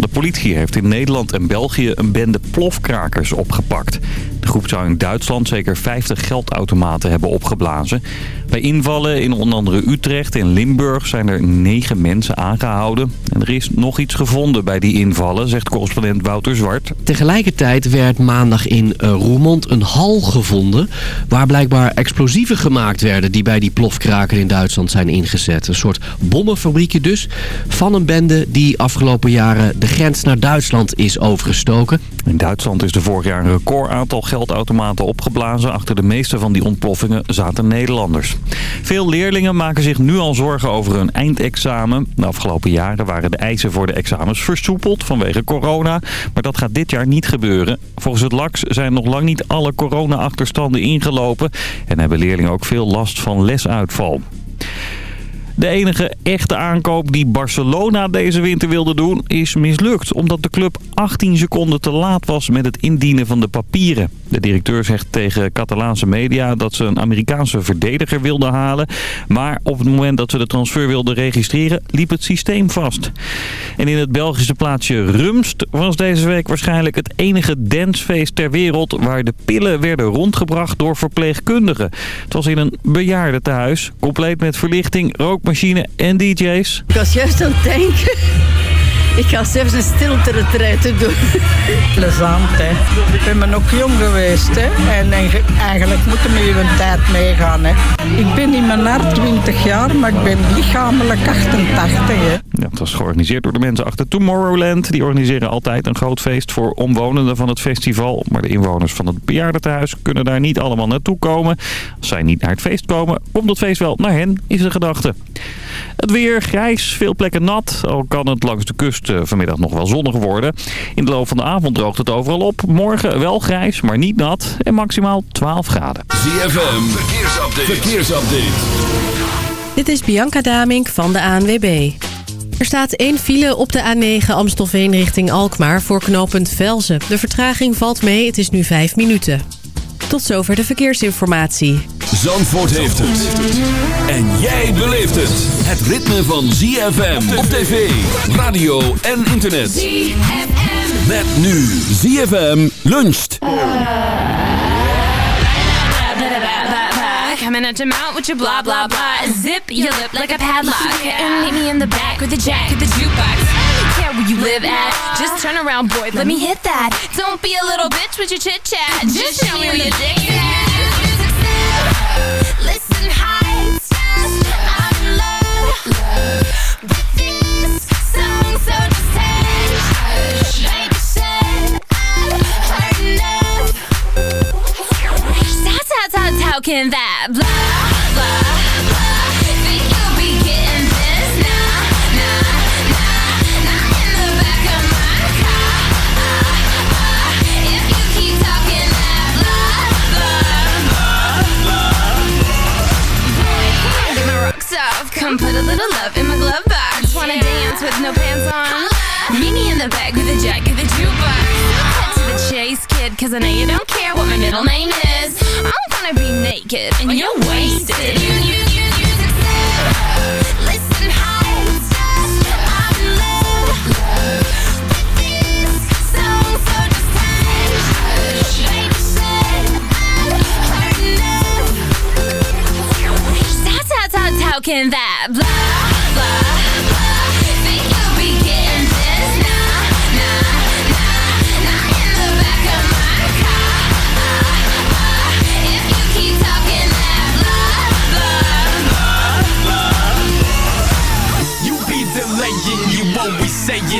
De politie heeft in Nederland en België een bende plofkrakers opgepakt. De groep zou in Duitsland zeker 50 geldautomaten hebben opgeblazen. Bij invallen in onder andere Utrecht en Limburg zijn er negen mensen aangehouden. En er is nog iets gevonden bij die invallen, zegt correspondent Wouter Zwart. Tegelijkertijd werd maandag in eh, Roermond een hal gevonden... waar blijkbaar explosieven gemaakt werden die bij die plofkraker in Duitsland zijn ingezet. Een soort bommenfabriekje dus van een bende die afgelopen jaren de grens naar Duitsland is overgestoken. In Duitsland is er vorig jaar een record aantal geldautomaten opgeblazen. Achter de meeste van die ontploffingen zaten Nederlanders. Veel leerlingen maken zich nu al zorgen over hun eindexamen. De afgelopen jaren waren de eisen voor de examens versoepeld vanwege corona. Maar dat gaat dit jaar niet gebeuren. Volgens het LAX zijn nog lang niet alle corona-achterstanden ingelopen. En hebben leerlingen ook veel last van lesuitval. De enige echte aankoop die Barcelona deze winter wilde doen is mislukt. Omdat de club 18 seconden te laat was met het indienen van de papieren. De directeur zegt tegen Catalaanse media dat ze een Amerikaanse verdediger wilden halen. Maar op het moment dat ze de transfer wilden registreren liep het systeem vast. En in het Belgische plaatsje Rumst was deze week waarschijnlijk het enige dancefeest ter wereld... waar de pillen werden rondgebracht door verpleegkundigen. Het was in een bejaardentehuis, compleet met verlichting, rookmachine en dj's. Ik was juist aan het denken. Ik ga zelfs een stilte doen. Plezant, hè. Ik ben maar nog jong geweest, hè. En, en ge- eigenlijk moeten we uw tijd meegaan, hè. Ik ben in mijn hart 20 jaar, maar ik ben lichamelijk 88, hè. Ja, het was georganiseerd door de mensen achter Tomorrowland. Die organiseren altijd een groot feest voor omwonenden van het festival. Maar de inwoners van het bejaardentehuis kunnen daar niet allemaal naartoe komen. Als zij niet naar het feest komen, komt het feest wel naar hen, is de gedachte. Het weer grijs, veel plekken nat. Al kan het langs de kust eh, vanmiddag nog wel zonnig worden. In de loop van de avond droogt het overal op. Morgen wel grijs, maar niet nat. En maximaal 12 graden. ZFM, verkeersupdate. verkeersupdate. Dit is Bianca Damink van de ANWB. Er staat één file op de A9 Amstelveen richting Alkmaar voor knooppunt Velzen. De vertraging valt mee, het is nu 5 minuten. Tot zover de verkeersinformatie. Zandvoort heeft het. En jij beleeft het. Het ritme van ZFM op tv, radio en internet. ZFM. Met nu ZFM luncht. Coming at your mouth with your blah blah blah. Zip your lip like a padlock. And meet me in the back with the jack of the jukebox. Care where you live at. Just turn around, boy. Let me hit that. Don't be a little bitch with your chit chat. Just show me where your dick is at. Listen, high stars. I'm in love with this song, so just hush. Baby said I've heard enough. How, how, how, how can that blah, blah Come put a little love in my glove box. Wanna dance with no pants on. Meet me in the back with a jack of the jukebox. Cut to the chase, kid Cause I know you don't care what my middle name is. I'm gonna be naked and you're wasted. You, you, you, you just Listen, high stars I'm in love with this song So just hush Baby said I've heard enough How, how, how, how can that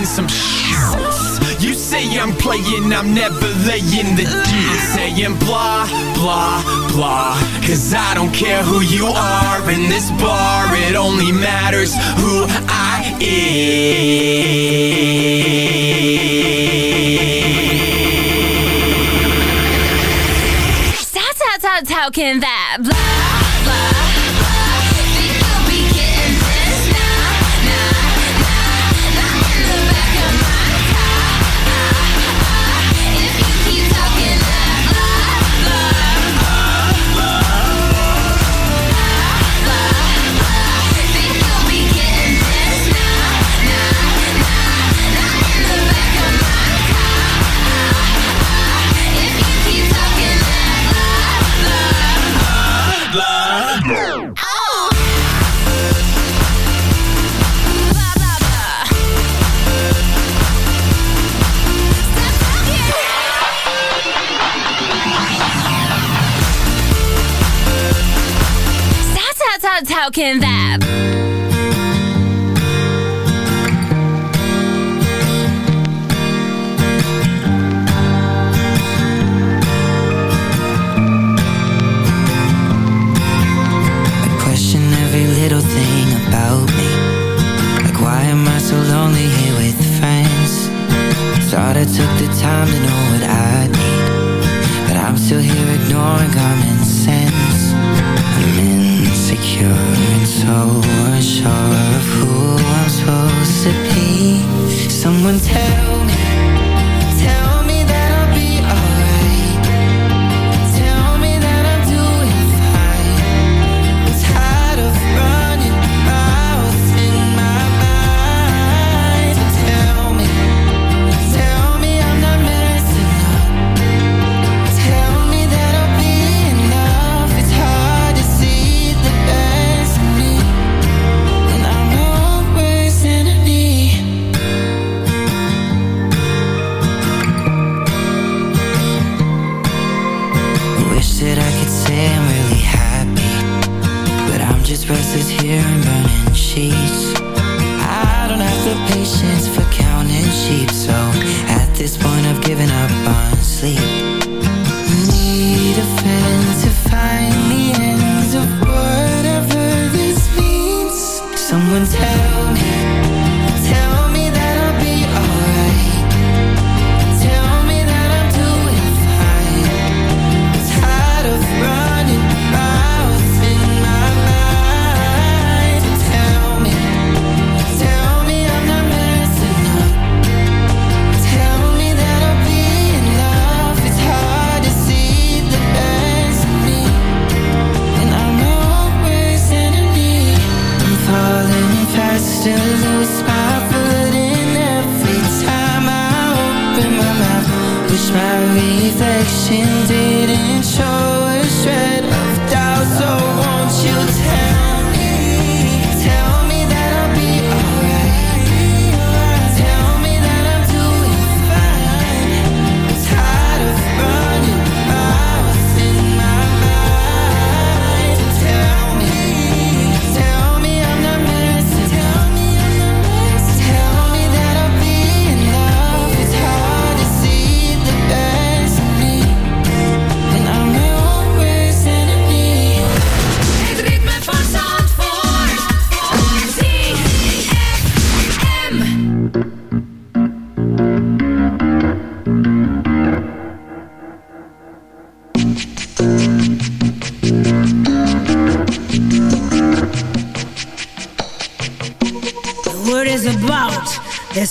some shit. You say I'm playing, I'm never laying the deal. Saying blah, blah, blah. Cause I don't care who you are in this bar, it only matters who I am. How, how, how, how that blah, Can that? my reflection, did.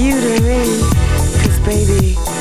you to me. Cause baby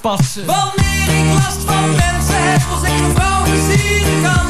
passen. Wanneer ik last van mensen heb, als ik een vrouw gezien kan.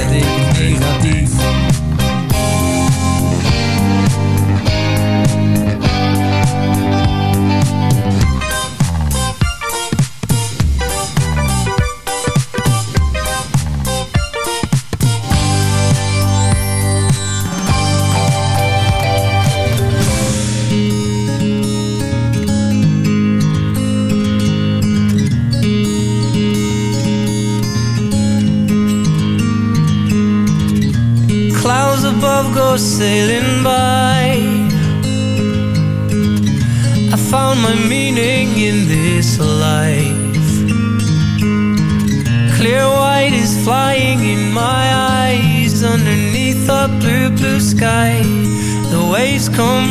come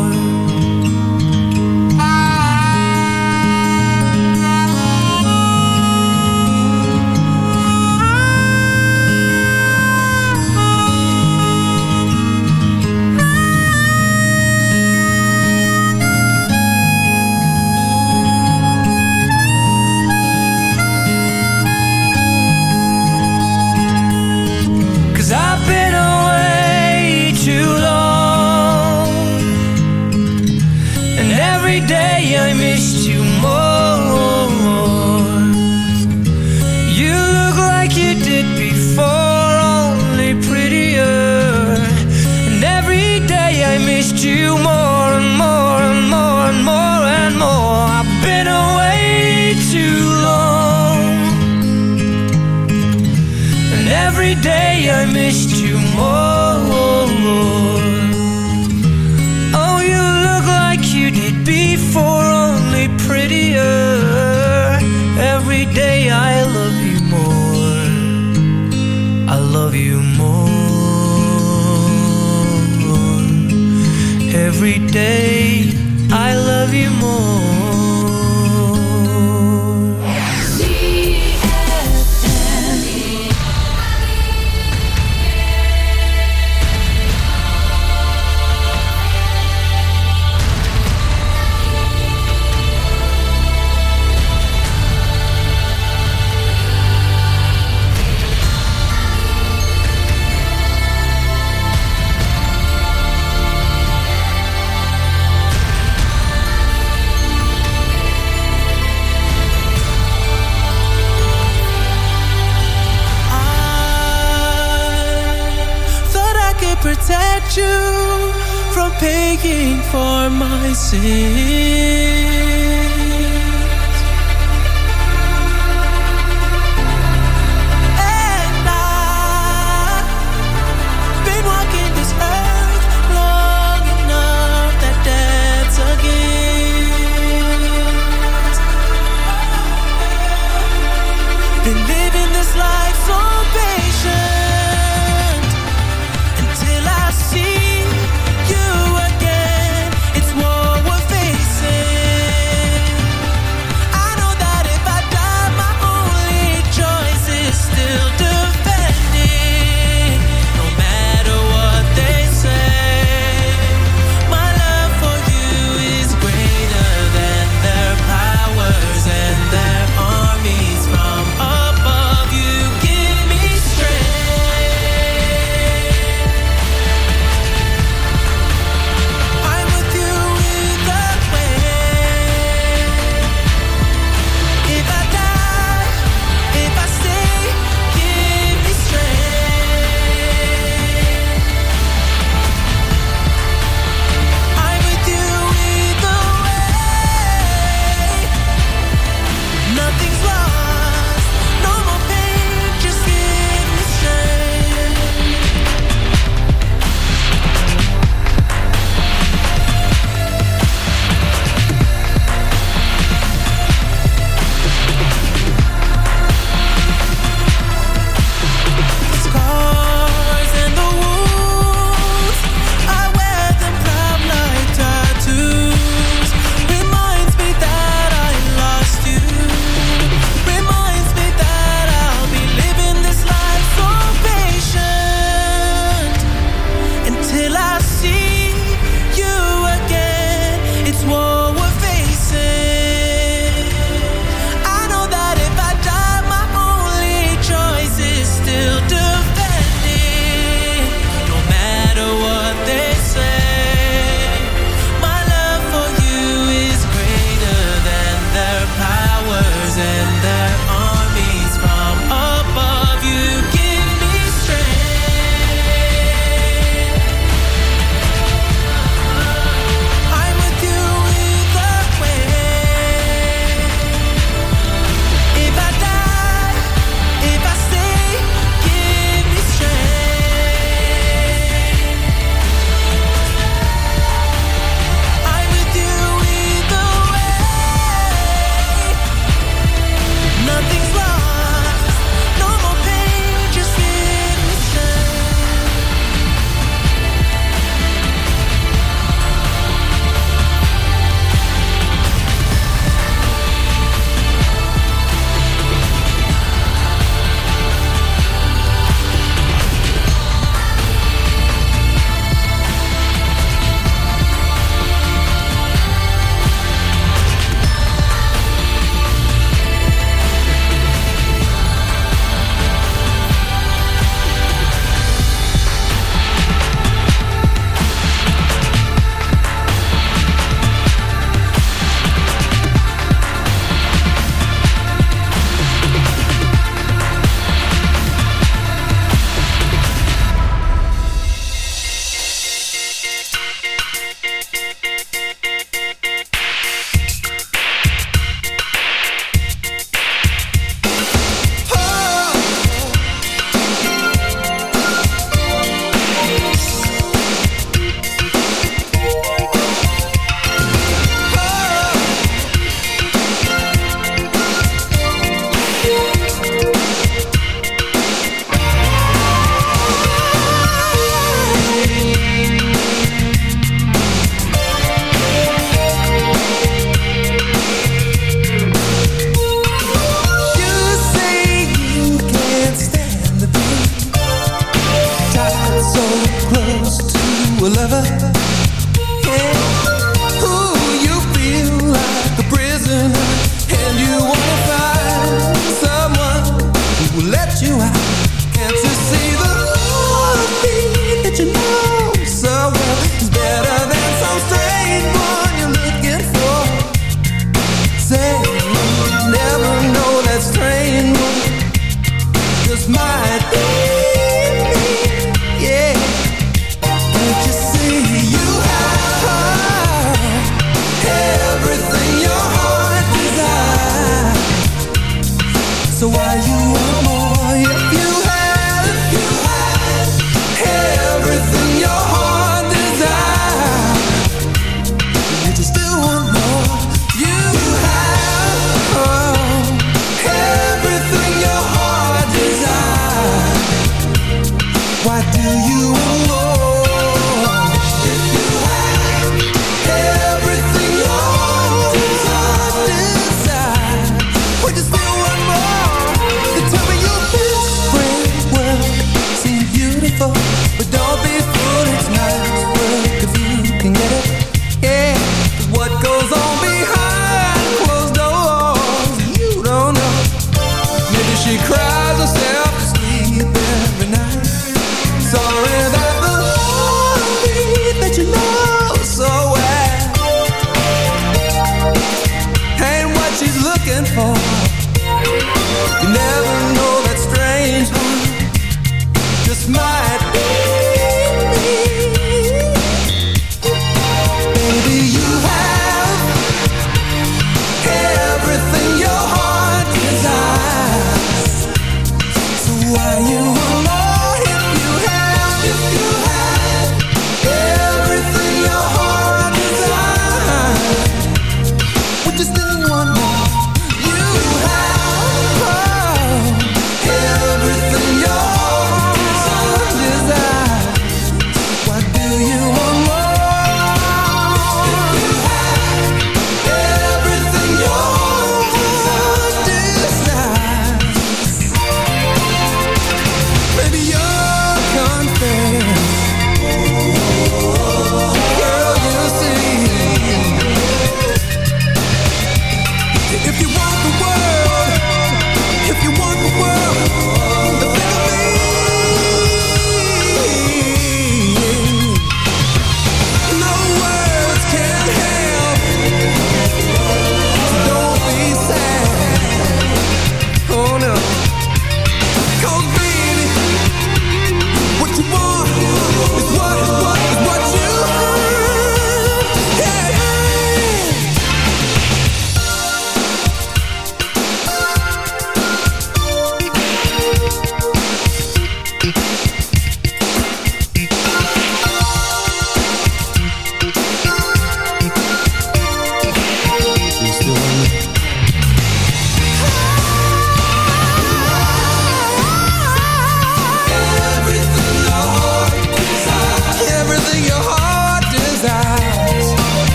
see.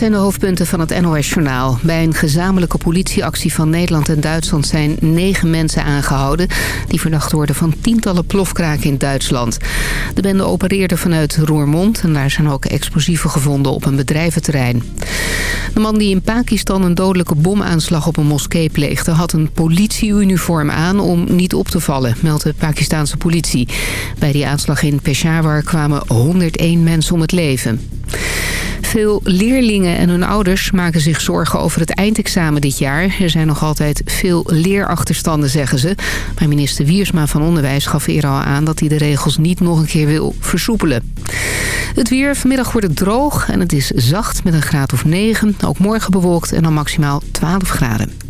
zijn de hoofdpunten van het NOS-journaal. Bij een gezamenlijke politieactie van Nederland en Duitsland zijn negen mensen aangehouden... die verdacht worden van tientallen plofkraken in Duitsland. De bende opereerde vanuit Roermond en daar zijn ook explosieven gevonden op een bedrijventerrein. De man die in Pakistan een dodelijke bomaanslag op een moskee pleegde... had een politieuniform aan om niet op te vallen, meldt de Pakistanse politie. Bij die aanslag in Peshawar kwamen 101 mensen om het leven. Veel leerlingen en hun ouders maken zich zorgen over het eindexamen dit jaar. Er zijn nog altijd veel leerachterstanden, zeggen ze. Maar minister Wiersma van Onderwijs gaf eerder al aan... dat hij de regels niet nog een keer wil versoepelen. Het weer vanmiddag wordt het droog en het is zacht met een graad of 9. Ook morgen bewolkt en dan maximaal 12 graden.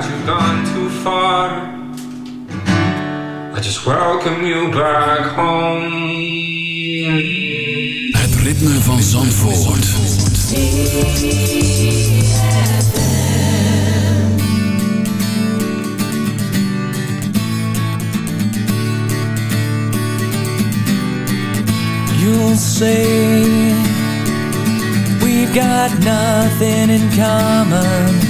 that you've gone too far. I just welcome you back home. Het ritme van Zandvoort. You'll say we've got nothing in common, no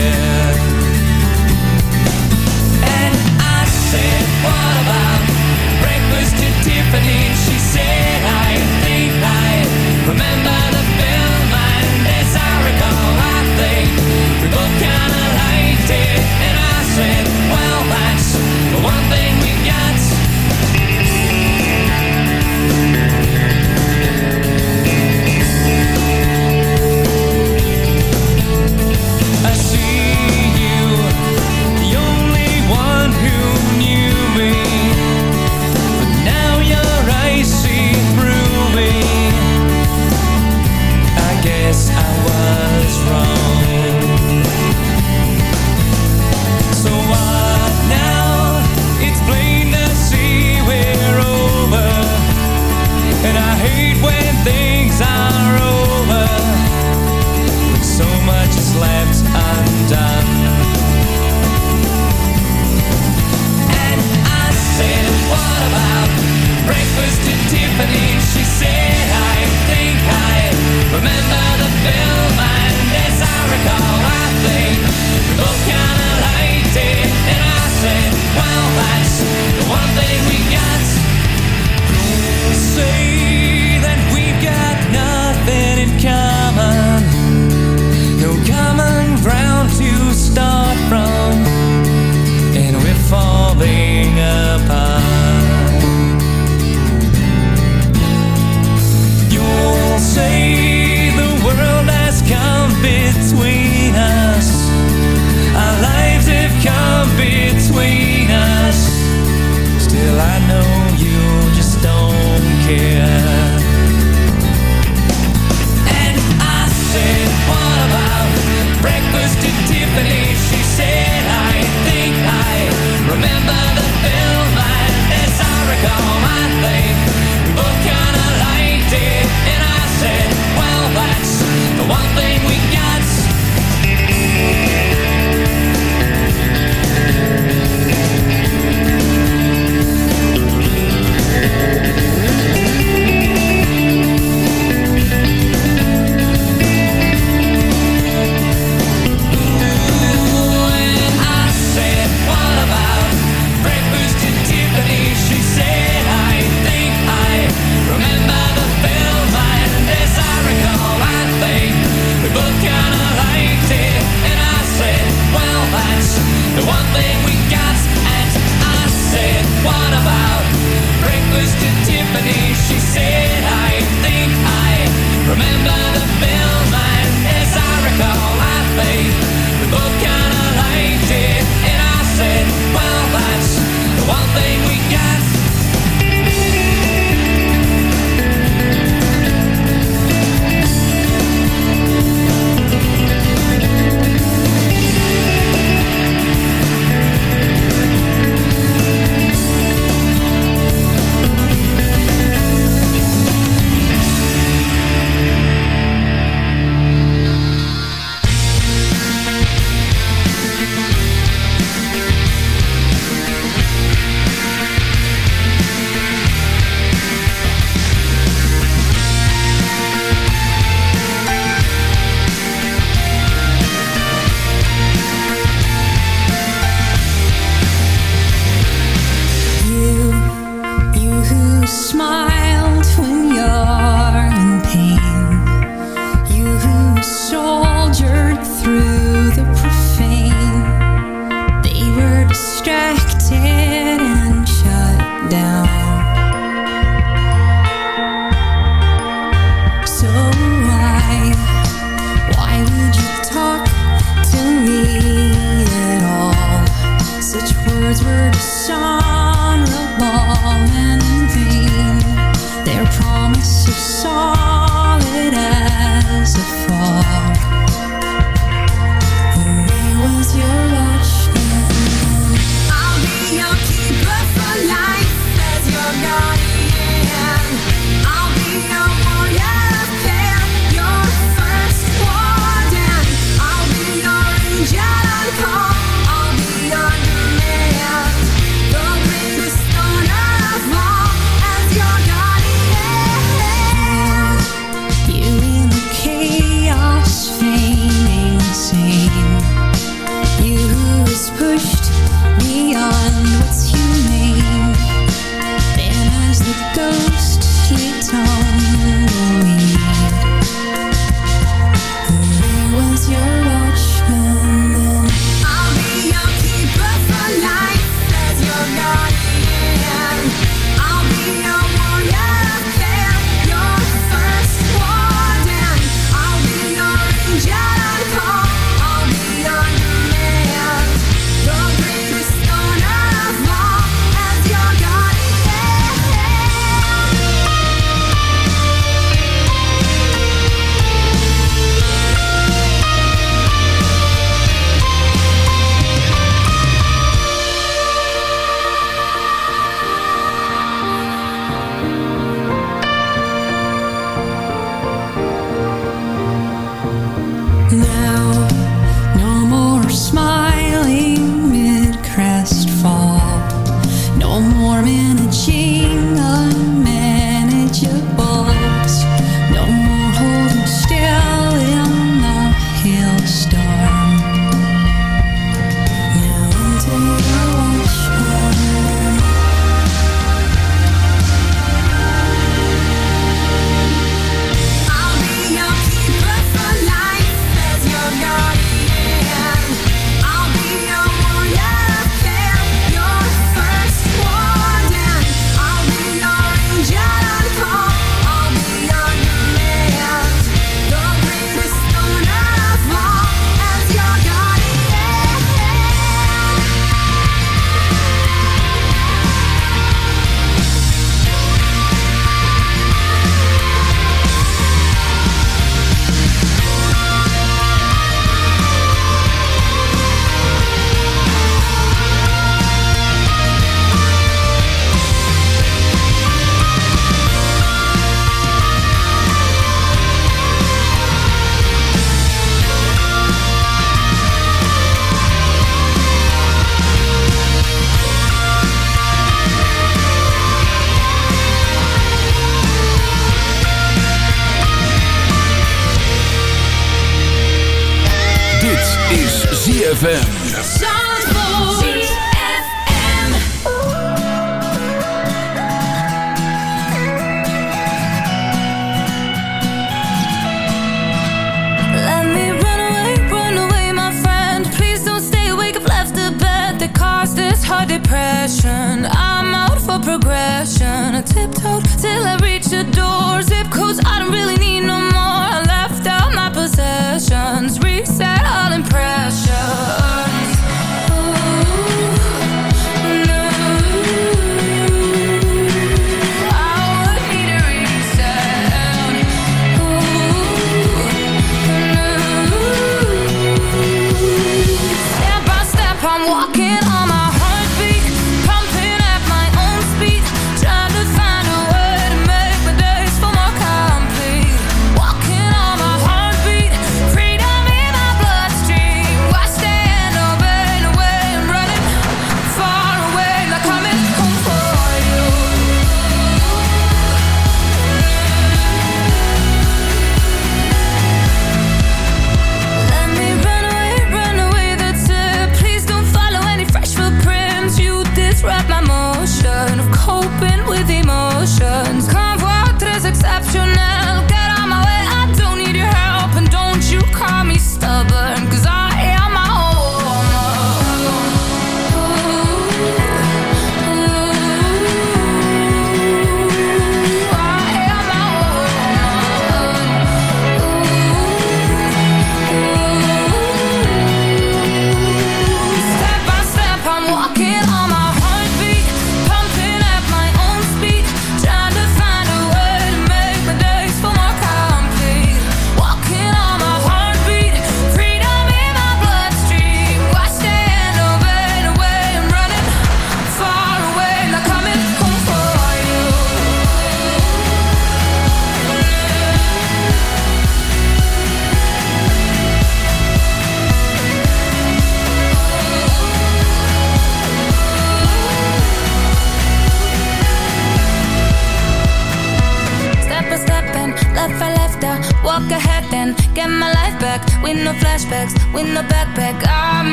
We both